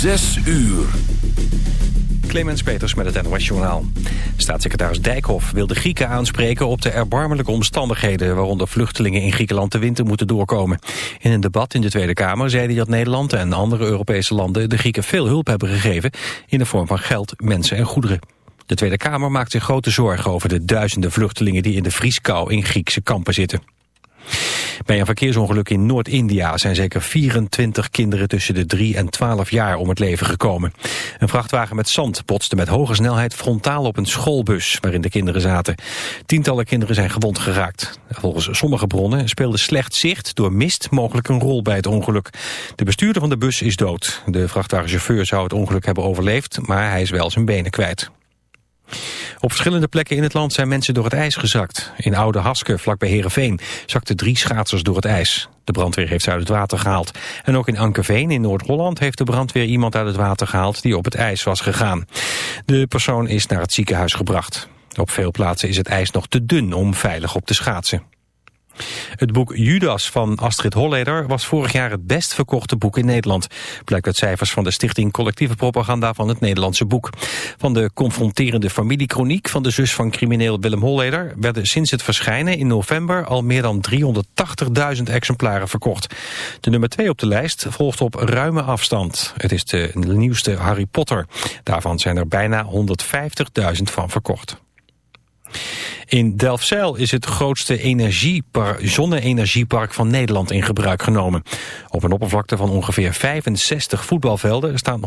Zes uur. Clemens Peters met het NOS Journaal. Staatssecretaris Dijkhoff wil de Grieken aanspreken op de erbarmelijke omstandigheden... waaronder vluchtelingen in Griekenland de winter moeten doorkomen. In een debat in de Tweede Kamer zei hij dat Nederland en andere Europese landen... de Grieken veel hulp hebben gegeven in de vorm van geld, mensen en goederen. De Tweede Kamer maakt zich grote zorgen over de duizenden vluchtelingen... die in de vrieskou in Griekse kampen zitten. Bij een verkeersongeluk in Noord-India zijn zeker 24 kinderen tussen de 3 en 12 jaar om het leven gekomen. Een vrachtwagen met zand botste met hoge snelheid frontaal op een schoolbus waarin de kinderen zaten. Tientallen kinderen zijn gewond geraakt. Volgens sommige bronnen speelde slecht zicht door mist mogelijk een rol bij het ongeluk. De bestuurder van de bus is dood. De vrachtwagenchauffeur zou het ongeluk hebben overleefd, maar hij is wel zijn benen kwijt. Op verschillende plekken in het land zijn mensen door het ijs gezakt. In Oude Haske, vlakbij Heerenveen, zakten drie schaatsers door het ijs. De brandweer heeft ze uit het water gehaald. En ook in Ankerveen in Noord-Holland heeft de brandweer iemand uit het water gehaald die op het ijs was gegaan. De persoon is naar het ziekenhuis gebracht. Op veel plaatsen is het ijs nog te dun om veilig op te schaatsen. Het boek Judas van Astrid Holleder was vorig jaar het best verkochte boek in Nederland. Blijkt uit cijfers van de Stichting Collectieve Propaganda van het Nederlandse boek. Van de confronterende familiekroniek van de zus van crimineel Willem Holleder... werden sinds het verschijnen in november al meer dan 380.000 exemplaren verkocht. De nummer 2 op de lijst volgt op ruime afstand. Het is de nieuwste Harry Potter. Daarvan zijn er bijna 150.000 van verkocht. In Delfzijl is het grootste zonne-energiepark van Nederland in gebruik genomen. Op een oppervlakte van ongeveer 65 voetbalvelden staan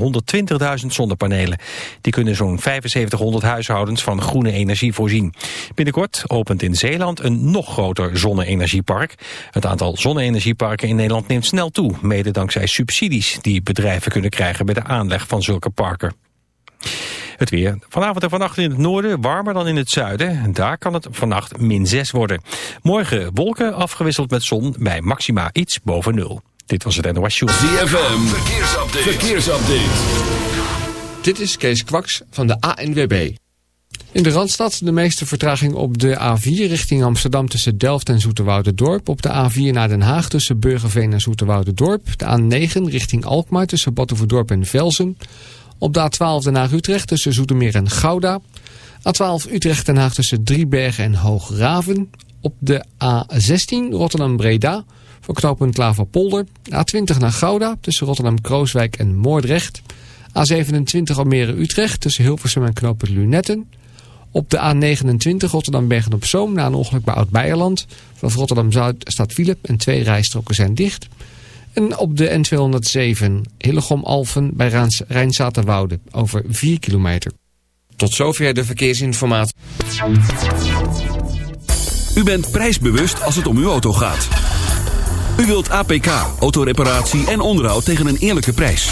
120.000 zonnepanelen. Die kunnen zo'n 7500 huishoudens van groene energie voorzien. Binnenkort opent in Zeeland een nog groter zonne-energiepark. Het aantal zonne-energieparken in Nederland neemt snel toe, mede dankzij subsidies die bedrijven kunnen krijgen bij de aanleg van zulke parken. Het weer. Vanavond en vannacht in het noorden warmer dan in het zuiden. Daar kan het vannacht min 6 worden. Morgen wolken afgewisseld met zon bij maxima iets boven nul. Dit was het NOS Show. ZFM. Verkeersupdate. Verkeersupdate. Dit is Kees Kwaks van de ANWB. In de Randstad de meeste vertraging op de A4 richting Amsterdam tussen Delft en Dorp. Op de A4 naar Den Haag tussen Burgerveen en Dorp. De A9 richting Alkmaar tussen Batuverdorp en Velzen. Op de A12 Den Haag-Utrecht tussen Zoetermeer en Gouda. A12 Utrecht-Den Haag tussen Driebergen en Hoograven. Op de A16 Rotterdam-Breda voor knooppunt Klaverpolder. A20 naar Gouda tussen Rotterdam-Krooswijk en Moordrecht. A27 Almere-Utrecht tussen Hilversum en knooppunt Lunetten. Op de A29 Rotterdam-Bergen-op-Zoom na een ongeluk bij Oud-Beijerland. Vanaf Rotterdam-Zuid staat Philip en twee rijstroken zijn dicht... En op de N207 Hillegom-Alphen bij Rijnzaterwoude over 4 kilometer. Tot zover de verkeersinformatie. U bent prijsbewust als het om uw auto gaat. U wilt APK, autoreparatie en onderhoud tegen een eerlijke prijs.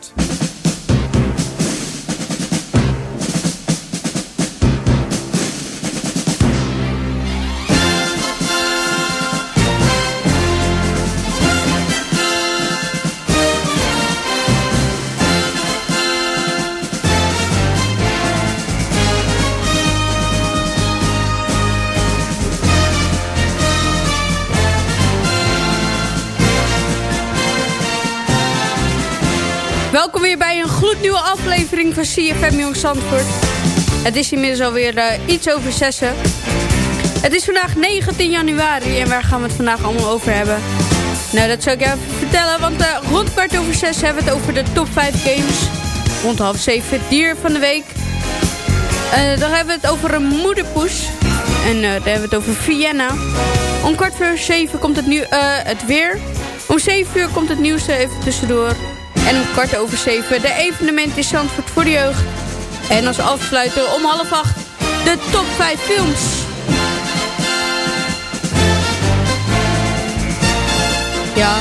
Gloednieuwe aflevering van CFM Jong Zandvoort. Het is inmiddels alweer uh, iets over zessen. Het is vandaag 19 januari en waar gaan we het vandaag allemaal over hebben? Nou, dat zou ik je even vertellen, want uh, rond kwart over zes hebben we het over de top 5 games. Rond half zeven dier van de week. Uh, dan hebben we het over een moederpoes. En dan hebben we het over Vienna. Om kwart voor zeven komt het, nu, het weer. Om zeven uur komt het nieuws even tussendoor. En om kwart over zeven de evenement in Zandvoort voor de jeugd. En als afsluiter om half acht de top 5 films. Ja,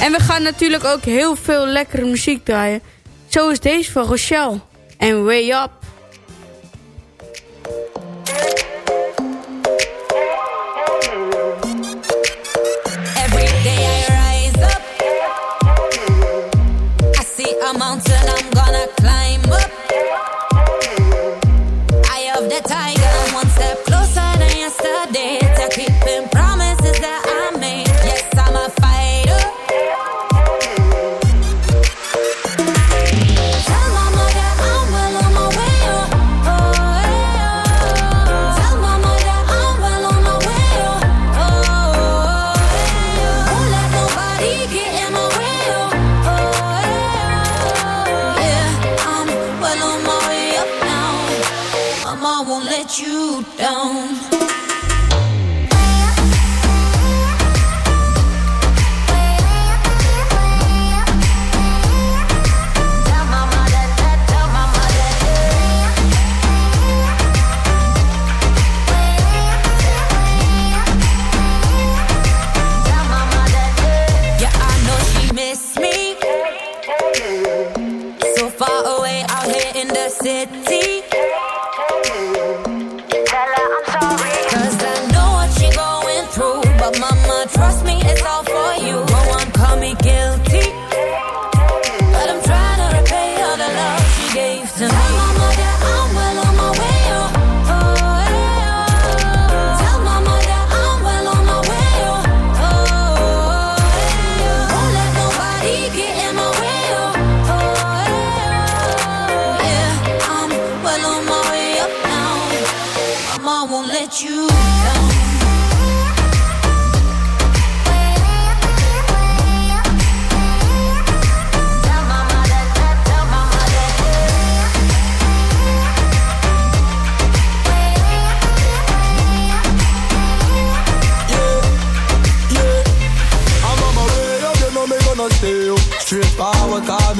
en we gaan natuurlijk ook heel veel lekkere muziek draaien. Zo is deze van Rochelle. En Way Up.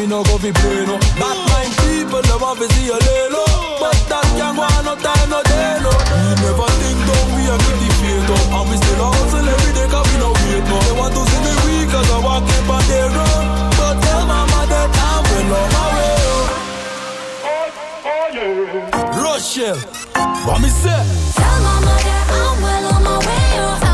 we no go fi play no. Bad mind people, they want to see a lay low. But that can go no time, no day no. We never think don't we a keep the faith up. And we still hustle every day 'cause we no wait no. They want to see me weak 'cause I walk in on their road. But tell mama that I'm well on my way. Rochelle, what me say? Tell mama that I'm well on my way. Oh.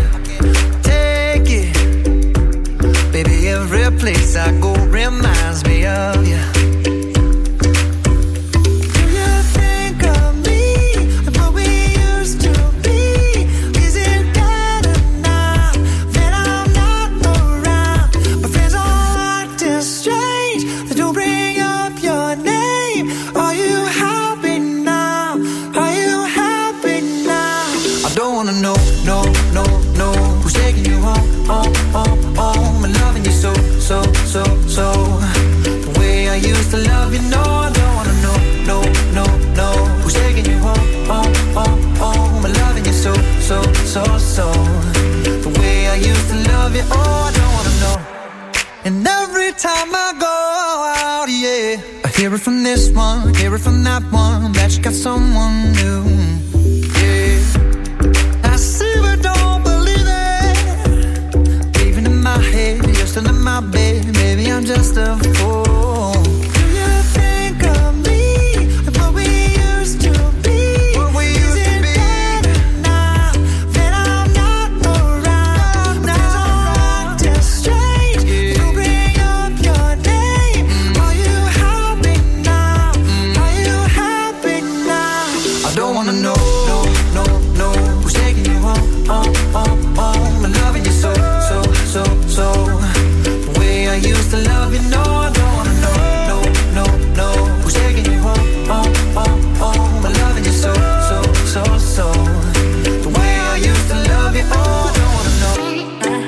every place I go remind it from this one, hear it from that one, that you got someone new. Yeah. I see but don't believe it. Even in my head, you're still in my bed. Maybe I'm just a fool.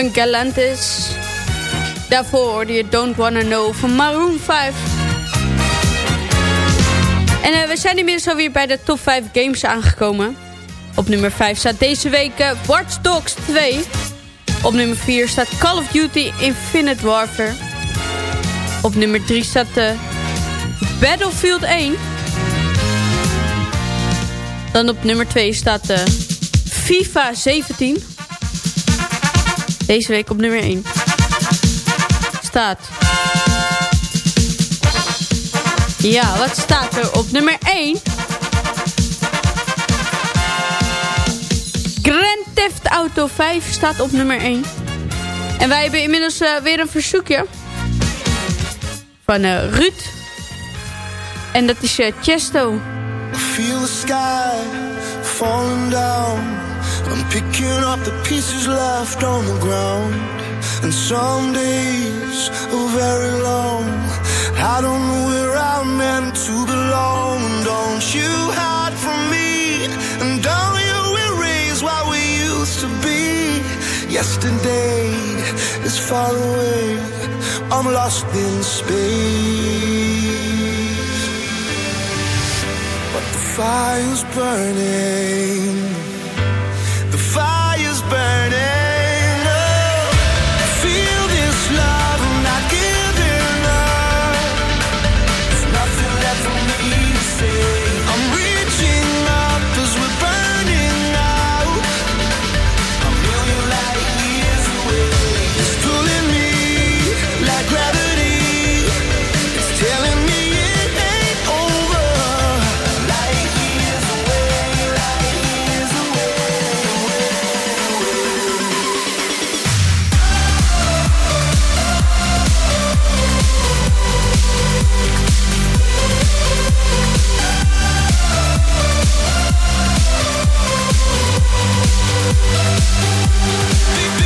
van Galantis. Daarvoor hoorde Don't Wanna Know van Maroon 5. En uh, we zijn inmiddels alweer bij de top 5 games aangekomen. Op nummer 5 staat deze week uh, Watch Dogs 2. Op nummer 4 staat Call of Duty Infinite Warfare. Op nummer 3 staat uh, Battlefield 1. Dan op nummer 2 staat FIFA 17. Deze week op nummer 1 staat... Ja, wat staat er op nummer 1? Grand Theft Auto 5 staat op nummer 1. En wij hebben inmiddels uh, weer een verzoekje. Van uh, Ruud. En dat is uh, Chesto. Feel the sky falling down. I'm picking up the pieces left on the ground. And some days are very long. I don't know where I'm meant to belong. Don't you hide from me. And don't you erase what we used to be. Yesterday is far away. I'm lost in space. But the fire's burning burning Music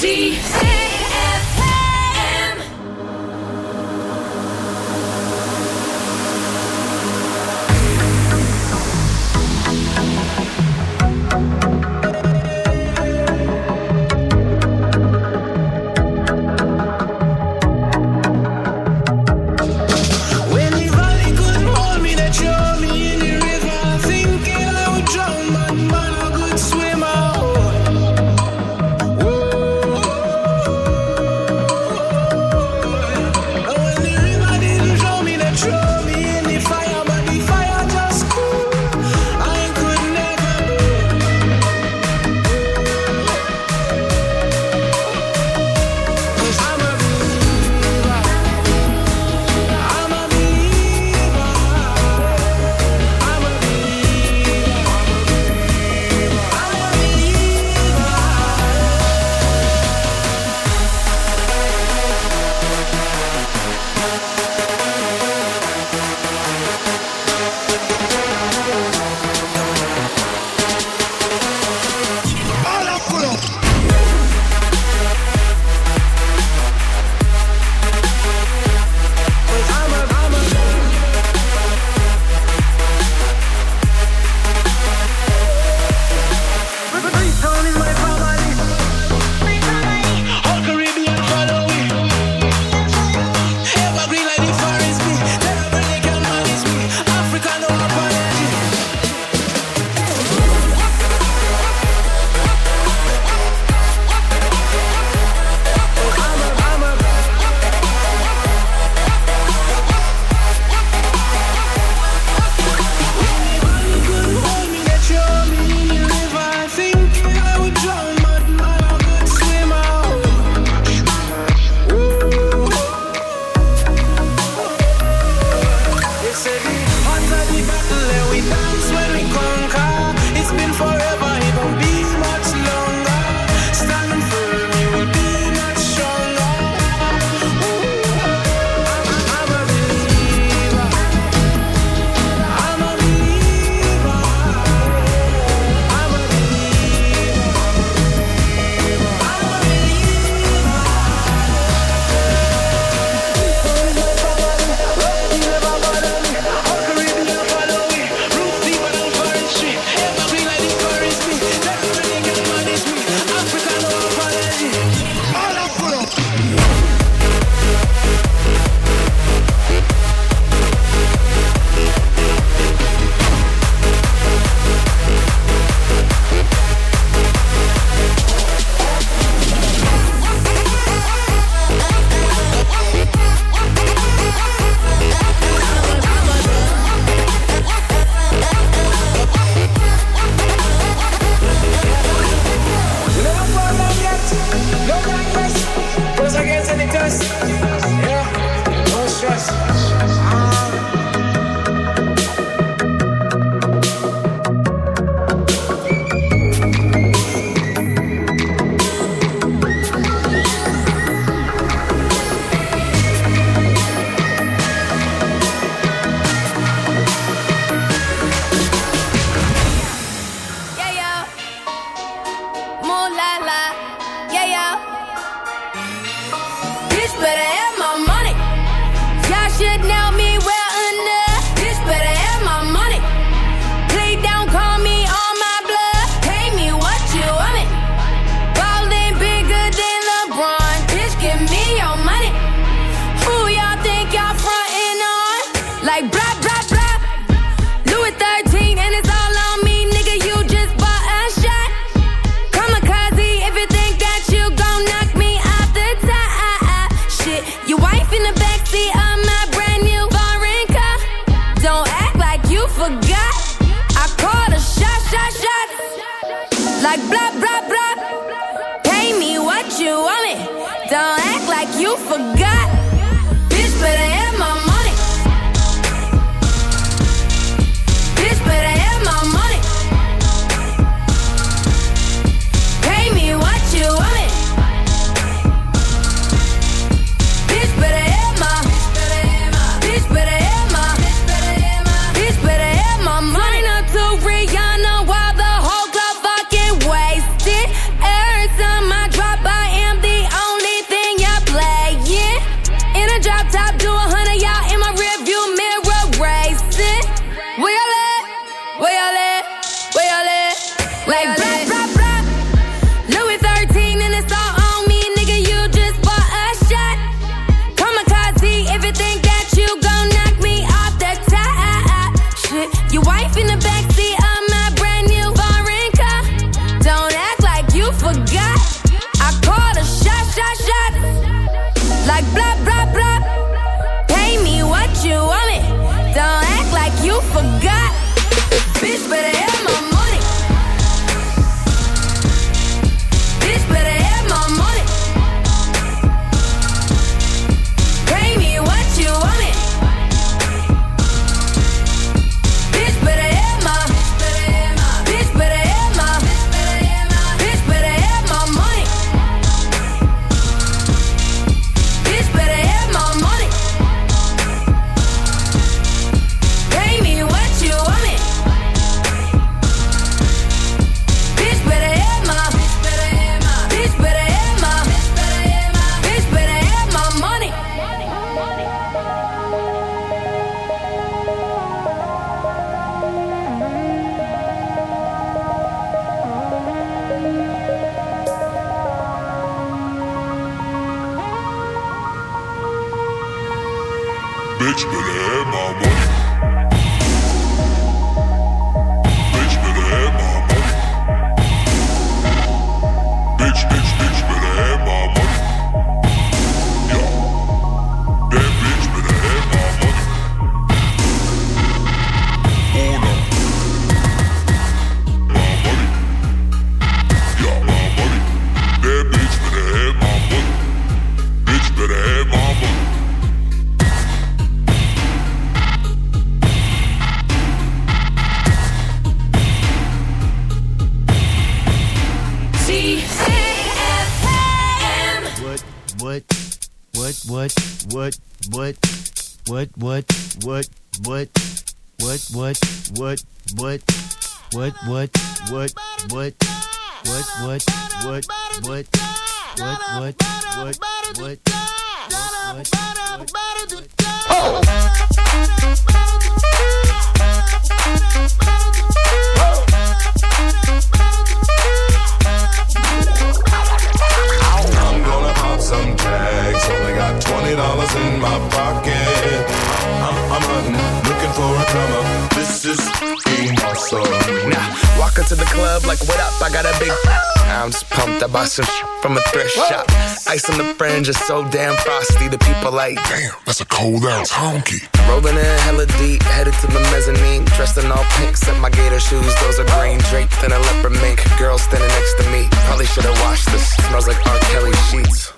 See. What, what, what, I'm gonna pop some tags. Only got twenty dollars in my pocket. I'm, I'm hunting, looking for a come up. This is awesome. Now, walk into the club like, what up? I got a big. I'm just pumped. I bought some from a thrift shop. Ice on the fringe is so damn frosty. The people like, damn, that's a cold ass honky. Rolling in hella deep, headed to the mezzanine. Dressed in all pink, set my gator shoes. Those are green, draped in a leopard mink. Girl standing next to me. Probably should've washed this. Smells like R. Kelly sheets.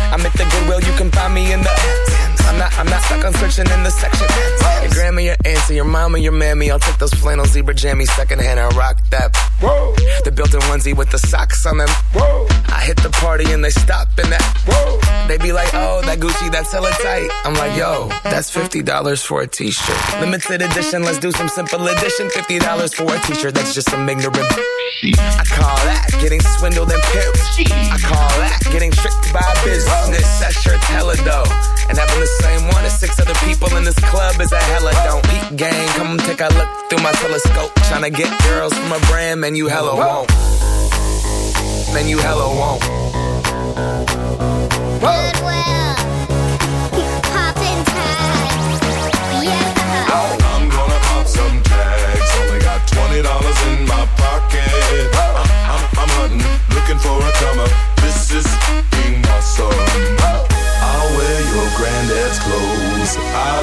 I'm at the Goodwill, you can find me in the. I'm not, I'm not stuck on searching in the section. Your grandma, your auntie, your mama, your mammy. I'll take those flannel zebra jammies secondhand and rock that. Whoa. The built-in onesie with the socks on them. Whoa. I hit the party and they stop in that. Whoa. They be like, oh, that Gucci, that's hella tight. I'm like, yo, that's $50 for a t-shirt. Limited edition, let's do some simple edition. $50 for a t-shirt, that's just some ignorant. I call that getting swindled and pimped. I call that getting tricked by business. That shirt's hella dope. And having the same one as six other people in this club is a hella don't. Peep gang, come take a look through my telescope. Tryna get girls from a brand, man, you hella won't. Man, you hella won't. I'm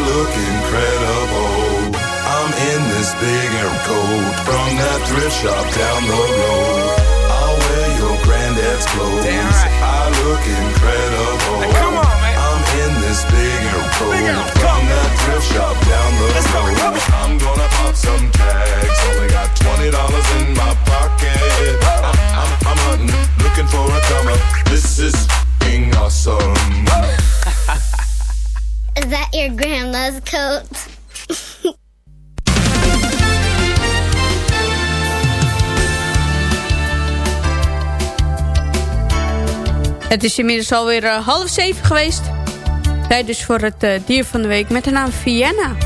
look incredible. I'm in this big air coat from that thrift shop down the road. I'll wear your granddad's clothes. I look incredible. come on, man. I'm in this big air coat from that thrift shop down the road. I'm gonna pop some tags. Only got twenty dollars in my pocket. I'm, I'm, I'm hunting, looking for a come up. This is being awesome. Is that your grandma's coat? Het is inmiddels alweer uh, half zeven geweest. Tijd dus voor het uh, dier van de week met de naam Vienna.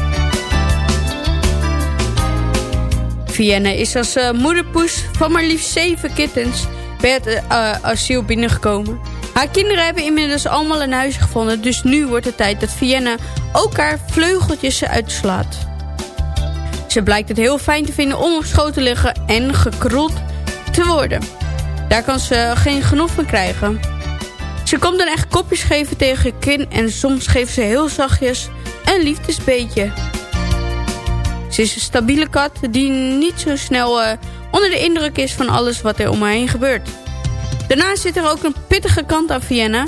Vienna is als uh, moederpoes van maar liefst zeven kittens bij het asiel binnengekomen. Haar kinderen hebben inmiddels allemaal een huis gevonden, dus nu wordt het tijd dat Vienna ook haar vleugeltjes uitslaat. Ze blijkt het heel fijn te vinden om op schoot te liggen en gekroeld te worden. Daar kan ze geen genoeg van krijgen. Ze komt dan echt kopjes geven tegen je kin en soms geeft ze heel zachtjes een liefdesbeetje. Ze is een stabiele kat die niet zo snel uh, onder de indruk is van alles wat er om haar heen gebeurt. Daarnaast zit er ook een pittige kant aan Vienna.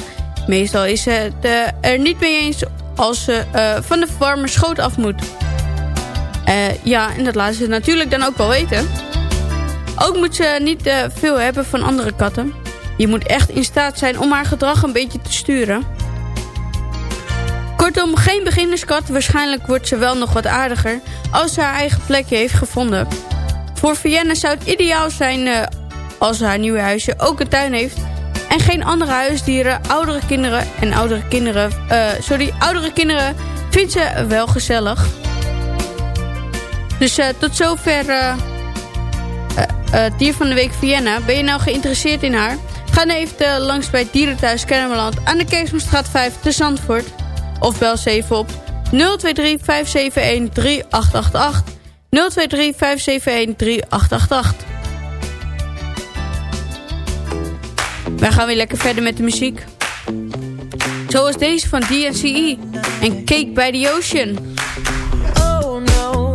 Meestal is het eh, er niet mee eens als ze eh, van de warme schoot af moet. Eh, ja, en dat laten ze natuurlijk dan ook wel weten. Ook moet ze niet veel hebben van andere katten. Je moet echt in staat zijn om haar gedrag een beetje te sturen. Kortom, geen beginnerskat. Waarschijnlijk wordt ze wel nog wat aardiger als ze haar eigen plekje heeft gevonden. Voor Vienna zou het ideaal zijn als haar nieuwe huisje ook een tuin heeft... en geen andere huisdieren, oudere kinderen en oudere kinderen... Eh, sorry, oudere kinderen vindt ze wel gezellig. Dus eh, tot zover eh, dier van de week Vienna. Ben je nou geïnteresseerd in haar? Ga dan even langs bij Dierenthuis Kennemerland aan de Keesomstraat 5 te Zandvoort. Of bel ze even op 023 571 3888. 023 571 3888. Wij gaan weer lekker verder met de muziek. Zoals deze van DNCE en Cake by the Ocean. Oh no.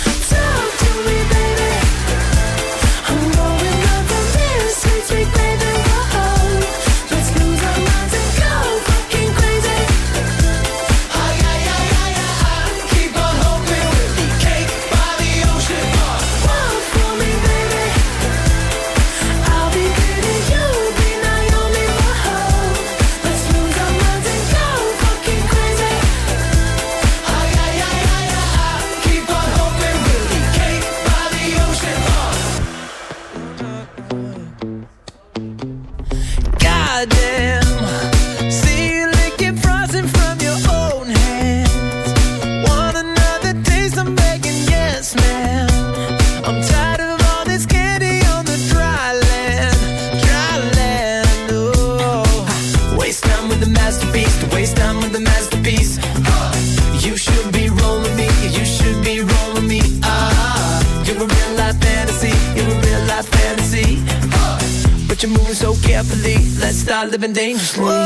living dangerously.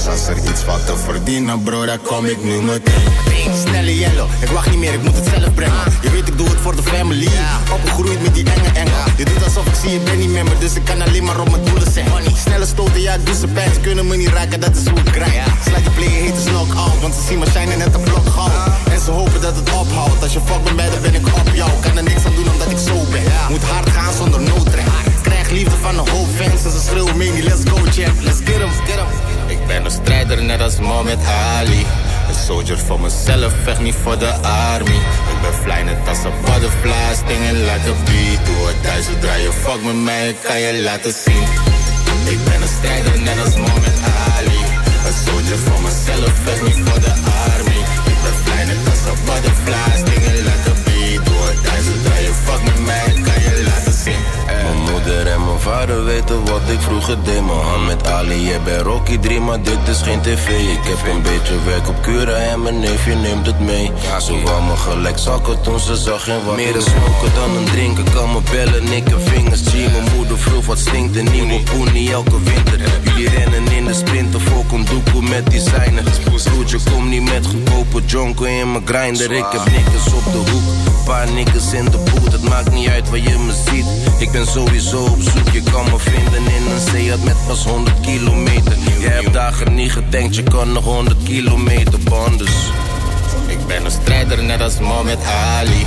Dus als er iets valt te verdienen, bro, dan kom ik nu meteen. Snelle yellow, ik wacht niet meer, ik moet het zelf brengen. Je weet, ik doe het voor de family. Opgegroeid met die enge engel. Je doet alsof ik zie, je bent niet meer, maar dus ik kan alleen maar op mijn doelen zijn. Snelle stoten, ja, doe ze pijn. Ze kunnen me niet raken, dat is hoe ik krijg. Slaat die player haters knock-out, want ze zien me shinen net een blok goud. En ze hopen dat het ophoudt. Als je fuck met mij, dan ben ik op jou. Kan er niks aan doen omdat ik zo ben. Moet hard gaan zonder noodrem. Krijg liefde van een hoop en ze schreeuwen mee. Let's go, champ. Let's get 'em, get 'em. Ben een strijder net als Mohammed Ali. Een soldier voor mezelf, vecht niet voor de army. Ik ben fly net als een butterfly, sting en laten beat. Doe het zodra je fuck met mij, ik kan je laten zien. Ik ben een strijder net als Mohammed Ali. Een soldier voor mezelf, vecht niet voor de army. Ik ben fly net als een butterfly, mijn vader weten wat ik vroeger deed. Met Ali, jij bent Rocky 3, maar dit is geen tv. Ik heb een beetje werk op Cura en mijn neefje neemt het mee. Ze wou me gelijk zakken toen ze zag en wat Meer een smoken dan een drinken, kan me bellen, ik heb vingers. G, mijn moeder vroeg wat stinkt, een nieuwe poenie elke winter. Jullie rennen in de sprinter, voor doekoe met designer. Broertje, kom niet met goedkope jonko in mijn grinder. Ik heb nikkers op de hoek, paar nikkers in de boot. Het maakt niet uit waar je me ziet. Ik ben sowieso op zoek, je kan me vinden in een Seat met pas 100 kilometer. Jij hebt dagen niet gedenkt, je kan nog 100 kilometer banden. Dus Ik ben een strijder net als Mohammed Ali.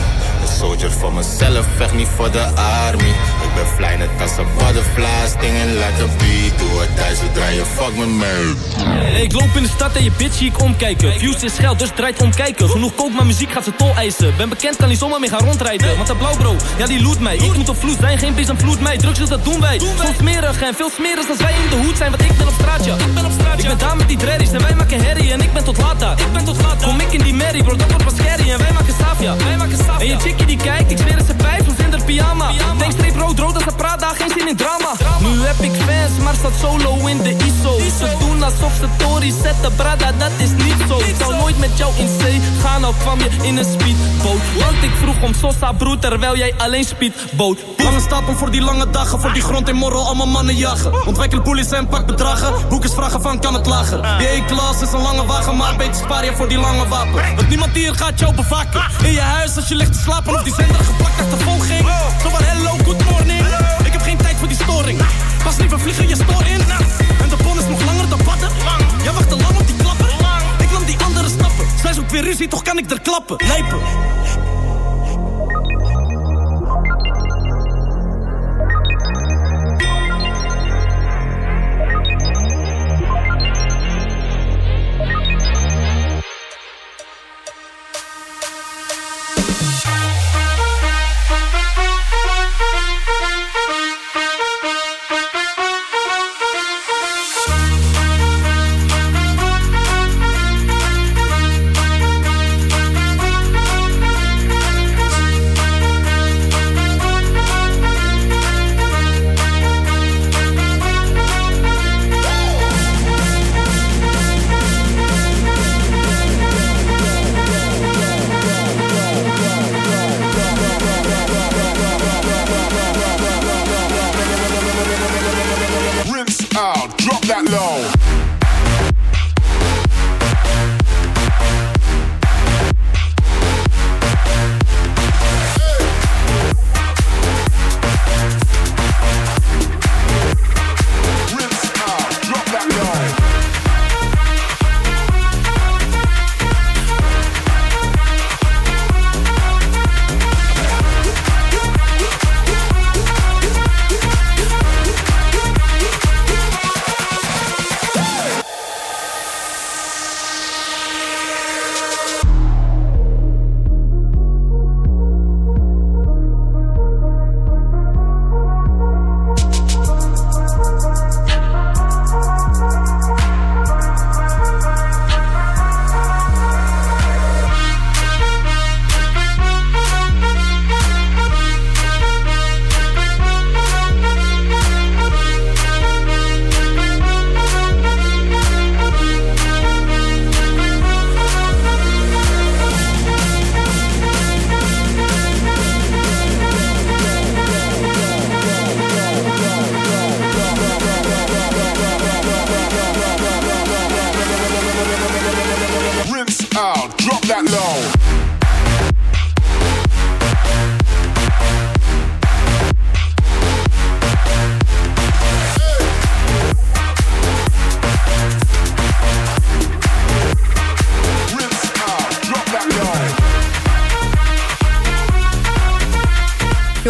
Soldier voor mezelf, vecht niet voor de army. Ik ben fly net als een butterfly, stinging like a bee. Doe het thuis, zodra je fuck me mee. Ik loop in de stad en je bitch zie ik omkijken. Views is geld, dus draait omkijken. Genoeg kook, maar muziek gaat ze tol eisen. Ben bekend, kan niet zomaar mee gaan rondrijden. Want dat blauwbro, ja die loot mij. Ik moet op vloed zijn, geen bis aan vloed mij. Drugs, dus dat doen wij. Soms smerig en veel smerig als wij in de hoed zijn. Want ik ben op straat, ja. Ik ben op straat, Ik ben daar met die dreddies en wij maken herrie. En ik ben tot later. Ik ben tot later. Kom ik in die merrie, bro, dat wordt pas scary. En wij maken safia. Wij maken safia. En je die kijkt, ik zweer dat ze pijp, soms in haar pyjama. Denk streep rood, rood als praat, daar geen zin in drama. Nu heb ik fans, maar staat solo in de ISO. Ze doen alsof ze Tory zetten, brada, dat is niet zo. Ik zou nooit met jou in zee gaan, al kwam je in een speedboot. Want ik vroeg om Sosa, broer, terwijl jij alleen speedboot. Lange stapel voor die lange dagen, voor die grond in morrel, allemaal mannen jagen. Ontwikkel bullies en pak bedragen, boekers vragen van kan het lager. Die E-klas is een lange wagen, maar beter spaar je voor die lange wapen. Want niemand hier gaat jou bevakken. In je huis als je ligt te slapen die zender geplakt achtervolging. Zo van hello, good morning. Ik heb geen tijd voor die storing. Pas liever vliegen je stoor in. En de bon is nog langer dan batten. Jij wacht te lang op die klappen. Ik nam die andere stappen. Zij zoekt weer ruzie, toch kan ik er klappen. Lijpen.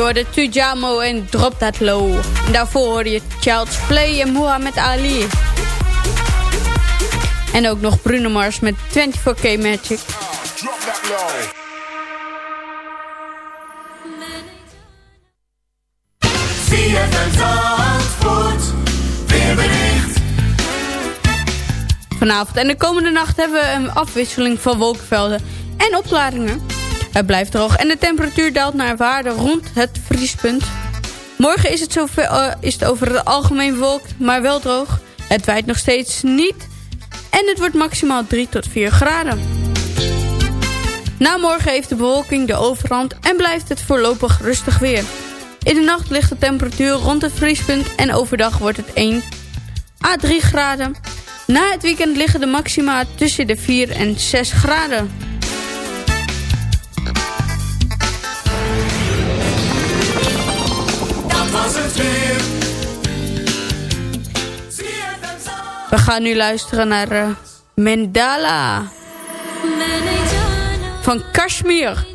Hoorde Tujamo en Drop That Low. En daarvoor hoorde je Child's Play en Muhammad Ali. En ook nog Bruno Mars met 24K Magic. Vanavond en de komende nacht hebben we een afwisseling van wolkenvelden en opklaringen. Het blijft droog en de temperatuur daalt naar waarde rond het vriespunt. Morgen is het, zoveel, eh, is het over het algemeen bewolkt, maar wel droog. Het waait nog steeds niet en het wordt maximaal 3 tot 4 graden. Na morgen heeft de bewolking de overhand en blijft het voorlopig rustig weer. In de nacht ligt de temperatuur rond het vriespunt en overdag wordt het 1 à 3 graden. Na het weekend liggen de maxima tussen de 4 en 6 graden. We gaan nu luisteren naar eh, Mandala van Kashmir.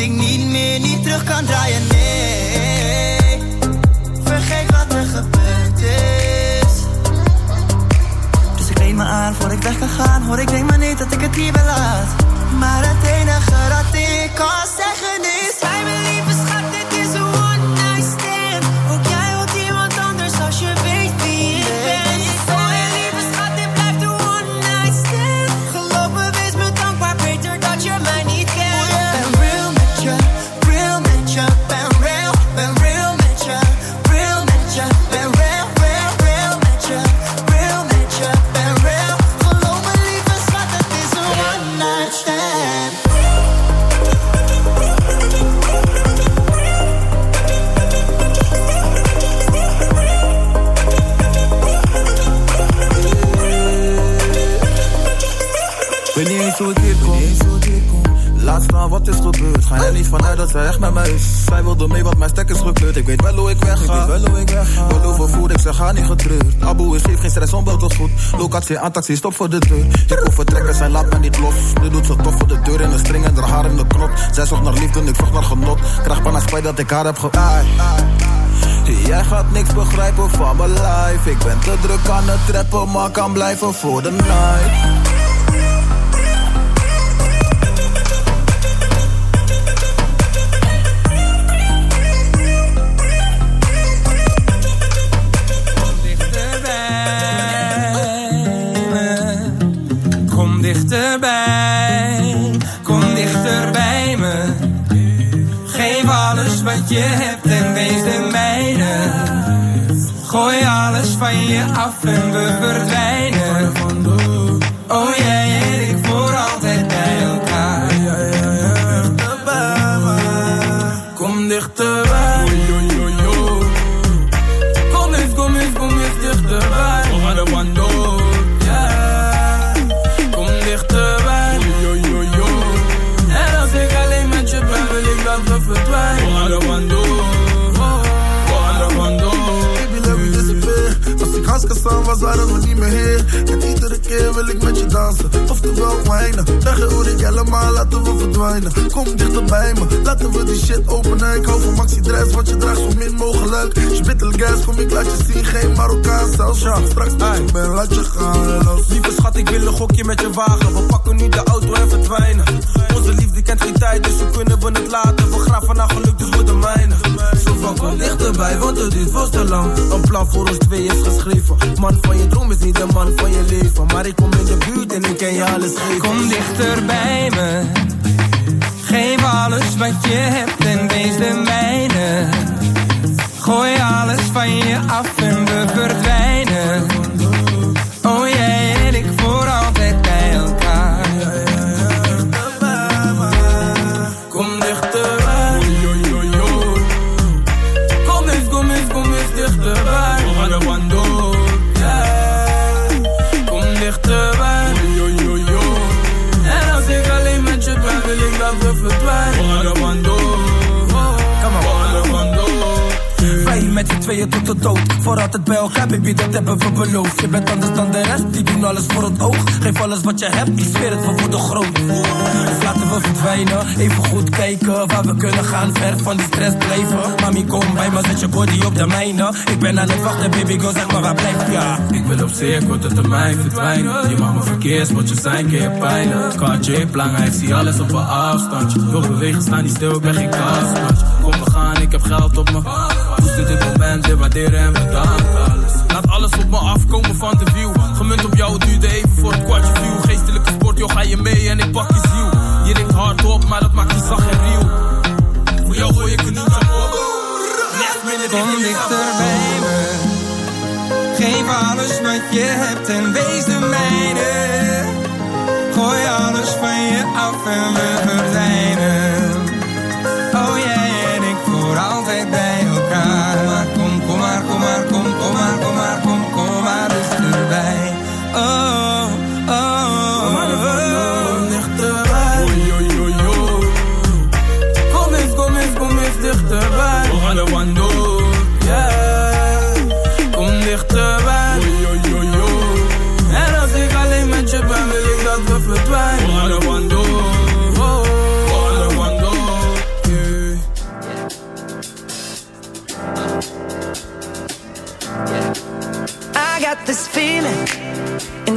Ik niet meer, niet terug kan draaien, nee. Vergeet wat er gebeurd is. Dus ik leed me aan voor ik weg kan gaan Hoor ik denk maar niet dat ik het hier laat. Maar het enige dat ik kan zeggen is Zij wilde mee, want mijn stek is gekleurd. Ik weet wel hoe ik wegga. Wel hoe ik wegga. Wel overvoerd, ik zeg ga niet getreurd. Abu is heeft geen stress, onbelt tot goed. Locatie aan taxi, stop voor de deur. Ik hoef vertrekken, zij laat me niet los. Nu doet ze tof voor de deur in de string en haar haar in de knop. Zij zocht naar liefde en ik zocht naar genot. Krijg bijna spijt dat ik haar heb ge... Jij gaat niks begrijpen van mijn life. Ik ben te druk aan het trappen, maar kan blijven voor de night. Af en we verdwijnen. Oh jij waren we niet meer hier. En iedere keer wil ik met je dansen, oftewel wijnen. Zeg je hoe ik helemaal, laten we verdwijnen. Kom dichter bij me, laten we die shit openen. Ik hou van maxi dress, want je draagt zo min mogelijk. Spittel gas, kom ik laat je zien, geen Marokkaan zelfs. Ja, straks met je ben, laat je gaan. Los. Lieve schat, ik wil een gokje met je wagen. We pakken nu de auto en verdwijnen. Onze liefde kent geen tijd, dus hoe kunnen we het laten? We graven naar geluk, dus we de mijnen. Van kom dichterbij, want het duurt veel te lang. Een plan voor ons twee is geschreven. Man van je droom is niet de man van je leven. Maar ik kom in de buurt en ik ken je alles geven. Kom dichter bij me. Geef alles wat je hebt en wees de mijne. Gooi alles van je af en we verdwijnen. Tweeën tot de dood. Voor altijd bij elkaar, baby, dat hebben we beloofd. Je bent anders dan de rest, die doen alles voor het oog. Geef alles wat je hebt, ik zweer het, we worden groot. Dus laten we verdwijnen, even goed kijken waar we kunnen gaan. Ver van die stress blijven. Mami, kom bij me, zet je body op de mijne. Ik ben aan het wachten, baby, go zeg maar waar blijf je? Ja. Ik wil op zeer korte termijn verdwijnen. Je mag me verkeersbordje zijn, keer je pijlen. Kwartje belangrijk, zie alles op een afstandje. Wil bewegen, staan niet stil, ik ben geen. Ik heb geld op me. Hoe zit dit moment, dit waarderen en bedankt alles. Laat alles op me afkomen van de view. Gemunt op jou, het duurde even voor het kwartje view. Geestelijke sport, joh, ga je mee en ik pak je ziel. Je denkt hard op, maar dat maakt je zacht en real. Voor jou gooi ik een nieuwtje op. Kom dichter bij me. Geef alles wat je hebt en wees de mijne. Gooi alles van je af en we verdwijnen.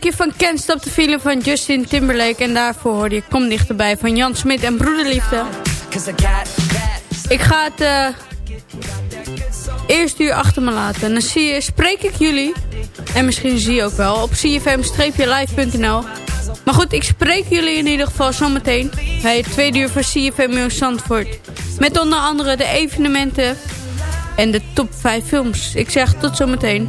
Stukje van Can't Stop the Feeling van Justin Timberlake. En daarvoor hoorde je Kom Dichterbij van Jan Smit en Broederliefde. Ik ga het eh eerste uur achter me laten. En dan zie je, spreek ik jullie, en misschien zie je ook wel, op cfm-live.nl. Maar goed, ik spreek jullie in ieder geval zometeen bij het tweede uur van CFM Nieuws Zandvoort. Met onder andere de evenementen en de top 5 films. Ik zeg tot zometeen.